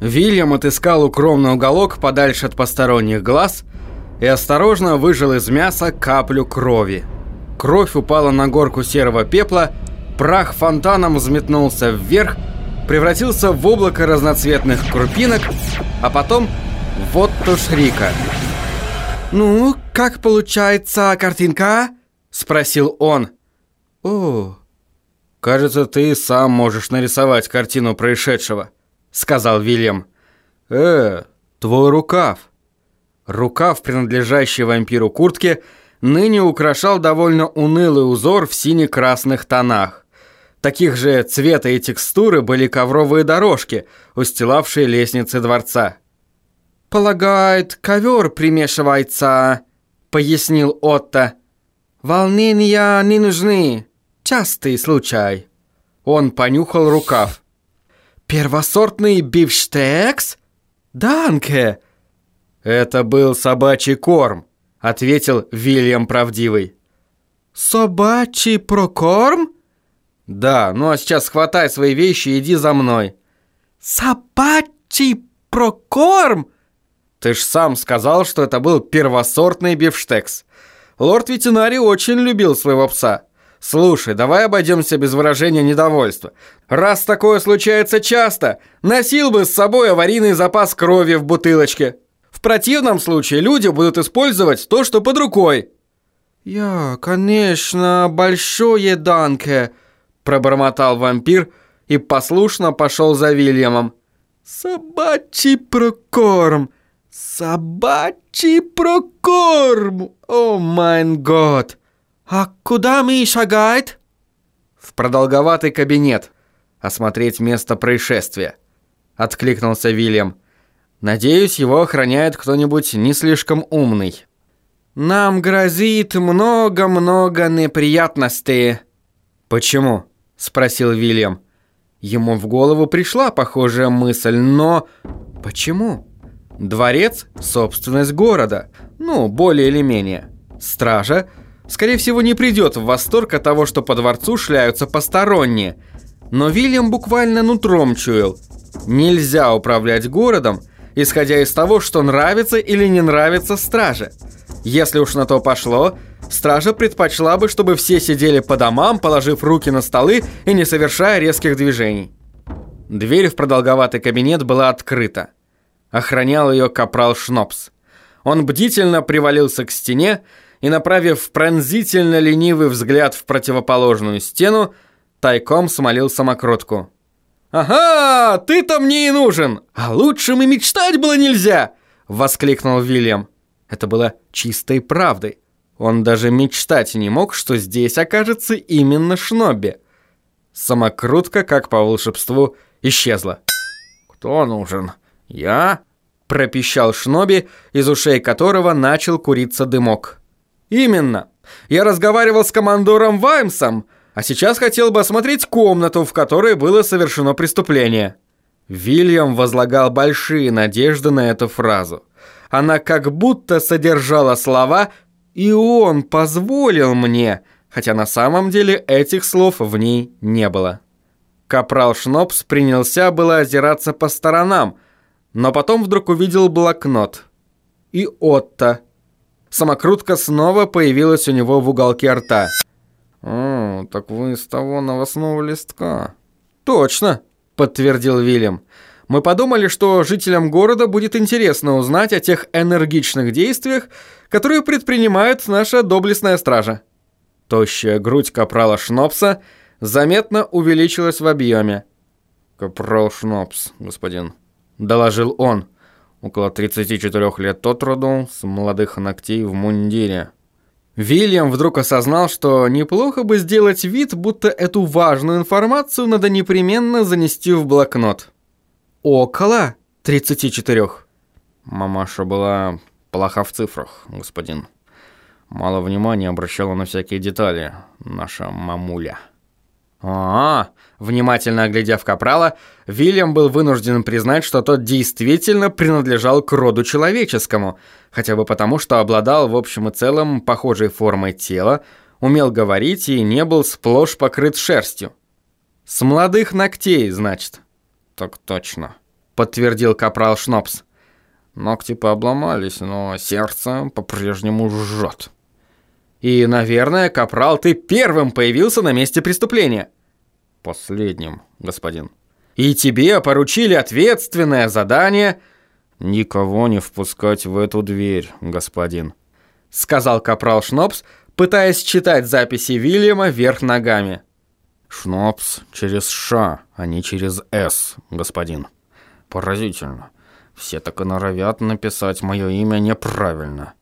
Вильям отыскал укромный уголок подальше от посторонних глаз и осторожно выжил из мяса каплю крови. Кровь упала на горку серого пепла, прах фонтаном взметнулся вверх, превратился в облако разноцветных крупинок, а потом вот Тушрика. «Ну, как получается картинка?» – спросил он. «О, кажется, ты сам можешь нарисовать картину происшедшего», – сказал Вильям. «Э, твой рукав». Рукав, принадлежащий вампиру куртке, ныне украшал довольно унылый узор в сине-красных тонах. Таких же цвета и текстуры были ковровые дорожки, устилавшие лестницы дворца. «Полагает, ковер примешивается», — пояснил Отто. «Волнения не нужны. Частый случай». Он понюхал рукав. «Первосортный бифштекс? Данке!» «Это был собачий корм», — ответил Вильям Правдивый. «Собачий прокорм?» «Да, ну а сейчас хватай свои вещи и иди за мной». «Собачий прокорм?» Ты ж сам сказал, что это был первосортный бифштекс. Лорд-ветеринарий очень любил своего пса. Слушай, давай обойдемся без выражения недовольства. Раз такое случается часто, носил бы с собой аварийный запас крови в бутылочке. В противном случае люди будут использовать то, что под рукой. «Я, конечно, большое данке», – пробормотал вампир и послушно пошел за Вильямом. «Собачий прокорм! Собачий прокорм! О, майн год! А куда мы шагает?» «В продолговатый кабинет. Осмотреть место происшествия», – откликнулся Вильям. Надеюсь, его охраняет кто-нибудь не слишком умный. Нам грозит много-много неприятностей. Почему? спросил Вильям. Ему в голову пришла похожая мысль, но почему? Дворец собственность города. Ну, более или менее. Стража скорее всего не придет в восторг от того, что по дворцу шляются посторонние. Но Вильям буквально нутром чуял. Нельзя управлять городом, исходя из того, что нравится или не нравится страже. Если уж на то пошло, стража предпочла бы, чтобы все сидели по домам, положив руки на столы и не совершая резких движений. Дверь в продолговатый кабинет была открыта. Охранял ее капрал Шнопс. Он бдительно привалился к стене и, направив пронзительно ленивый взгляд в противоположную стену, тайком смолил самокрутку. «Ага, ты-то мне и нужен! А лучшим и мечтать было нельзя!» — воскликнул Вильям. Это было чистой правдой. Он даже мечтать не мог, что здесь окажется именно Шнобби. Самокрутка, как по волшебству, исчезла. «Кто нужен? Я?» — пропищал Шноби, из ушей которого начал куриться дымок. «Именно. Я разговаривал с командором Ваймсом, а сейчас хотел бы осмотреть комнату, в которой было совершено преступление». Вильям возлагал большие надежды на эту фразу. Она как будто содержала слова «и он позволил мне», хотя на самом деле этих слов в ней не было. Капрал Шнопс принялся было озираться по сторонам, но потом вдруг увидел блокнот. И Отто. Самокрутка снова появилась у него в уголке рта – «О, так вы из того новостного листка». «Точно», — подтвердил Вильям. «Мы подумали, что жителям города будет интересно узнать о тех энергичных действиях, которые предпринимает наша доблестная стража». Тощая грудь капрала Шнопса заметно увеличилась в объеме. «Капрал Шнопс, господин», — доложил он. «Около 34 лет от роду, с молодых ногтей в мундире». Вильям вдруг осознал, что неплохо бы сделать вид, будто эту важную информацию надо непременно занести в блокнот. Около 34. Мамаша была плоха в цифрах, господин. Мало внимания обращала на всякие детали, наша мамуля. А, -а, -а внимательно оглядев Капрала, Вильям был вынужден признать, что тот действительно принадлежал к роду человеческому, хотя бы потому, что обладал в общем и целом похожей формой тела, умел говорить и не был сплошь покрыт шерстью. С молодых ногтей, значит. Так точно, подтвердил капрал Шнопс. Ногти пообломались, но сердце по-прежнему жжет. И, наверное, капрал, ты первым появился на месте преступления. Последним, господин. И тебе поручили ответственное задание никого не впускать в эту дверь, господин, сказал капрал Шнопс, пытаясь читать записи Вильяма вверх ногами. Шнопс через Ш, а не через С, господин. Поразительно. Все так и норовят написать мое имя неправильно.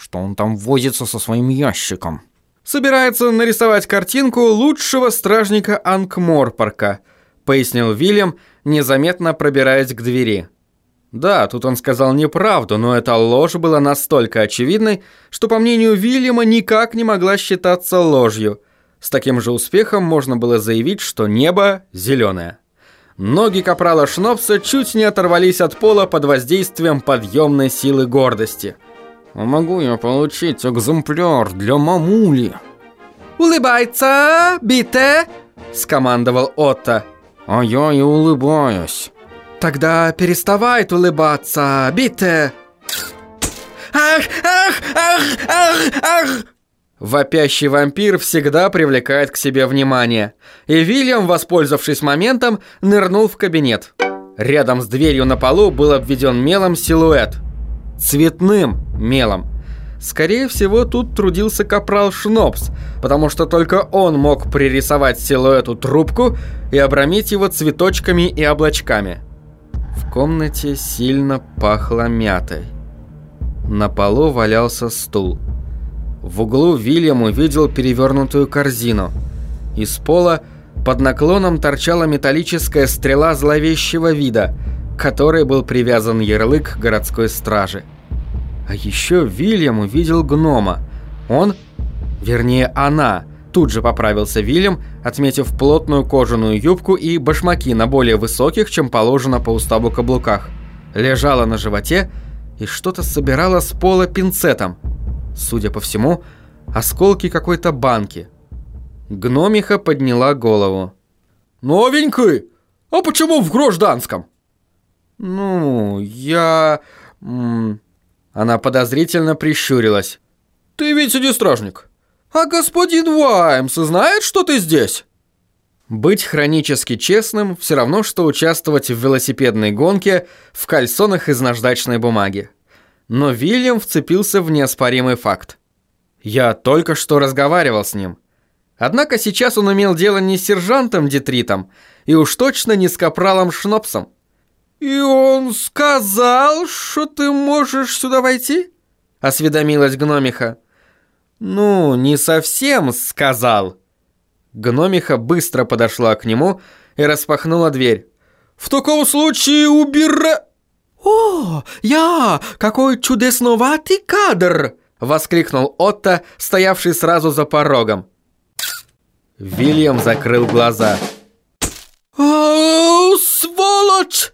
Что он там возится со своим ящиком? Собирается нарисовать картинку лучшего стражника Анкморпорка, пояснил Вильям, незаметно пробираясь к двери. Да, тут он сказал неправду, но эта ложь была настолько очевидной, что, по мнению Вильяма, никак не могла считаться ложью. С таким же успехом можно было заявить, что небо зеленое. Ноги капрала Шнопса чуть не оторвались от пола под воздействием подъемной силы гордости. «Могу я получить экземпляр для мамули?» «Улыбается, бите!» – скомандовал Отто. «А я и улыбаюсь». Тогда переставай улыбаться, бите. Ах, ах, ах, ах, ах. Вопящий вампир всегда привлекает к себе внимание. И Вильям, воспользовавшись моментом, нырнул в кабинет. Рядом с дверью на полу был обведен мелом силуэт. Цветным мелом. Скорее всего, тут трудился капрал Шнопс, потому что только он мог пририсовать силуэту трубку и обрамить его цветочками и облачками. В комнате сильно пахло мятой. На полу валялся стул. В углу Вильям увидел перевернутую корзину. Из пола под наклоном торчала металлическая стрела зловещего вида, которой был привязан ярлык городской стражи. А еще Вильям увидел гнома. Он, вернее она, Тут же поправился Вильям, отметив плотную кожаную юбку и башмаки на более высоких, чем положено по уставу каблуках. Лежала на животе и что-то собирала с пола пинцетом. Судя по всему, осколки какой-то банки. Гномиха подняла голову. «Новенький? А почему в гражданском?» «Ну, я...» Она подозрительно прищурилась. «Ты ведь не стражник?» «А господин Ваймс знает, что ты здесь?» Быть хронически честным все равно, что участвовать в велосипедной гонке в кальсонах из наждачной бумаги. Но Вильям вцепился в неоспоримый факт. Я только что разговаривал с ним. Однако сейчас он имел дело не с сержантом Детритом, и уж точно не с капралом Шнопсом. «И он сказал, что ты можешь сюда войти?» — осведомилась гномиха. «Ну, не совсем сказал». Гномиха быстро подошла к нему и распахнула дверь. «В таком случае убира...» «О, я! Какой чудесноватый кадр!» Воскликнул Отто, стоявший сразу за порогом. Вильям закрыл глаза. «О, сволочь!»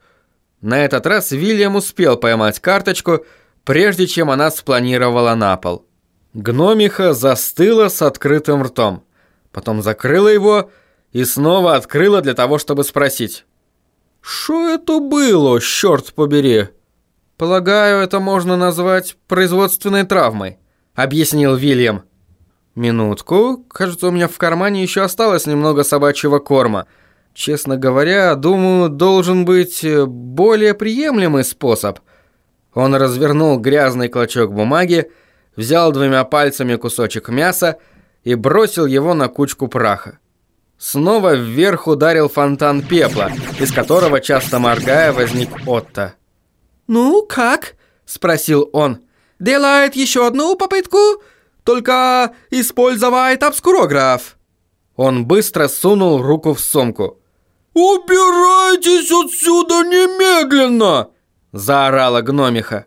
На этот раз Вильям успел поймать карточку, прежде чем она спланировала на пол. Гномиха застыла с открытым ртом. Потом закрыла его и снова открыла для того, чтобы спросить. «Что это было, черт побери?» «Полагаю, это можно назвать производственной травмой», — объяснил Вильям. «Минутку. Кажется, у меня в кармане еще осталось немного собачьего корма. Честно говоря, думаю, должен быть более приемлемый способ». Он развернул грязный клочок бумаги, взял двумя пальцами кусочек мяса и бросил его на кучку праха. Снова вверх ударил фонтан пепла, из которого, часто моргая, возник Отто. «Ну, как?» – спросил он. «Делает еще одну попытку, только использовать обскурограф». Он быстро сунул руку в сумку. «Убирайтесь отсюда немедленно!» – заорала гномиха.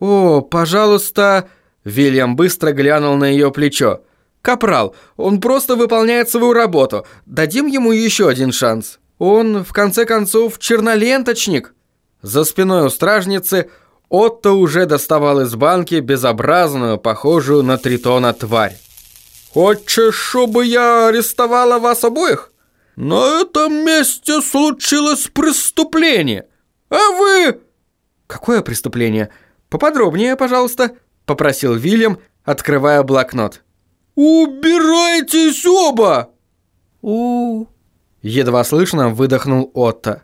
«О, пожалуйста, Вильям быстро глянул на ее плечо. «Капрал, он просто выполняет свою работу. Дадим ему еще один шанс. Он, в конце концов, черноленточник». За спиной у стражницы Отто уже доставал из банки безобразную, похожую на тритона тварь. «Хочешь, чтобы я арестовала вас обоих? На этом месте случилось преступление. А вы...» «Какое преступление? Поподробнее, пожалуйста», — попросил Вильям, открывая блокнот. «Убирайтесь оба!» у Едва слышно выдохнул Отто.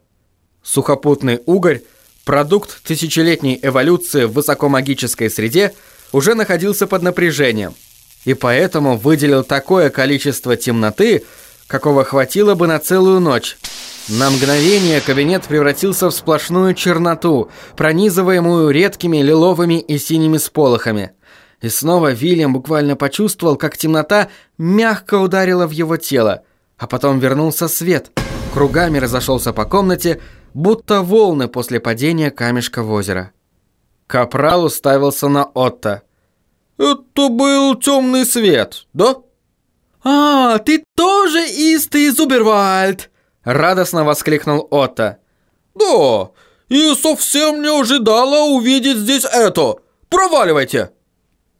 Сухопутный угорь, продукт тысячелетней эволюции в высокомагической среде, уже находился под напряжением, и поэтому выделил такое количество темноты, какого хватило бы на целую ночь. На мгновение кабинет превратился в сплошную черноту, пронизываемую редкими лиловыми и синими сполохами. И снова Вильям буквально почувствовал, как темнота мягко ударила в его тело, а потом вернулся свет, кругами разошелся по комнате, будто волны после падения камешка в озеро. Капрал уставился на Отто. «Это был темный свет, да?» «А, ты тоже истый Зубервальд!» Радостно воскликнул Отто. «Да, и совсем не ожидала увидеть здесь это! Проваливайте!»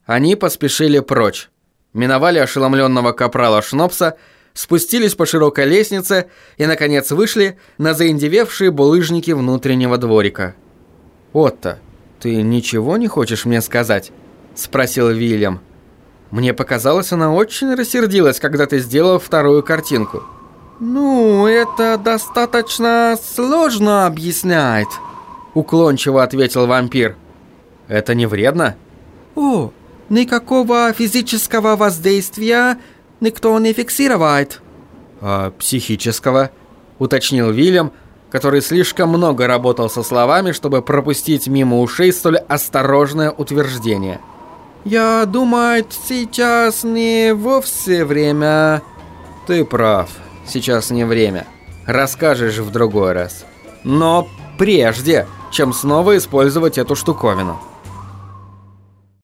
Они поспешили прочь. Миновали ошеломленного капрала Шнопса, спустились по широкой лестнице и, наконец, вышли на заиндевевшие булыжники внутреннего дворика. «Отто, ты ничего не хочешь мне сказать?» – спросил Вильям. «Мне показалось, она очень рассердилась, когда ты сделал вторую картинку». «Ну, это достаточно сложно объяснять», – уклончиво ответил вампир. «Это не вредно?» «О, никакого физического воздействия никто не фиксирует». «А психического?» – уточнил Вильям, который слишком много работал со словами, чтобы пропустить мимо ушей столь осторожное утверждение. «Я думаю, сейчас не вовсе время...» «Ты прав», сейчас не время. Расскажешь в другой раз. Но прежде, чем снова использовать эту штуковину.